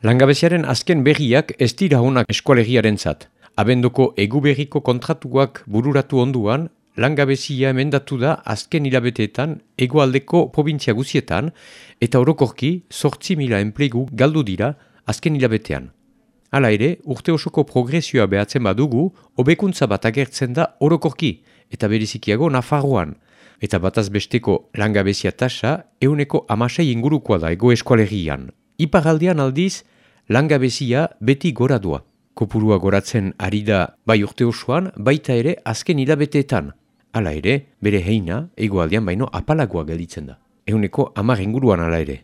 Langabeziaren azken berriak ez dira honak eskualegiaren zat. Abenduko eguberriko kontratuak bururatu onduan, langabezia emendatu da azken hilabeteetan egoaldeko provintzia guzietan eta orokorki sortzi mila enplegu galdu dira azken hilabetean. Hala ere, urte osoko progresioa behatzen badugu, hobekuntza bat agertzen da orokorki eta berizikiago Nafarroan. Eta bataz besteko langabezia tasa euneko amasei ingurukoa da ego eskualegian. Iparaldean aldiz, langabezia beti gora doa. Kopurua goratzen ari da bai urte osoan, baita ere azken hilabeteetan. Hala ere, bere heina egoaldean baino apalagoa gelditzen da. Euneko amar inguruan hala ere.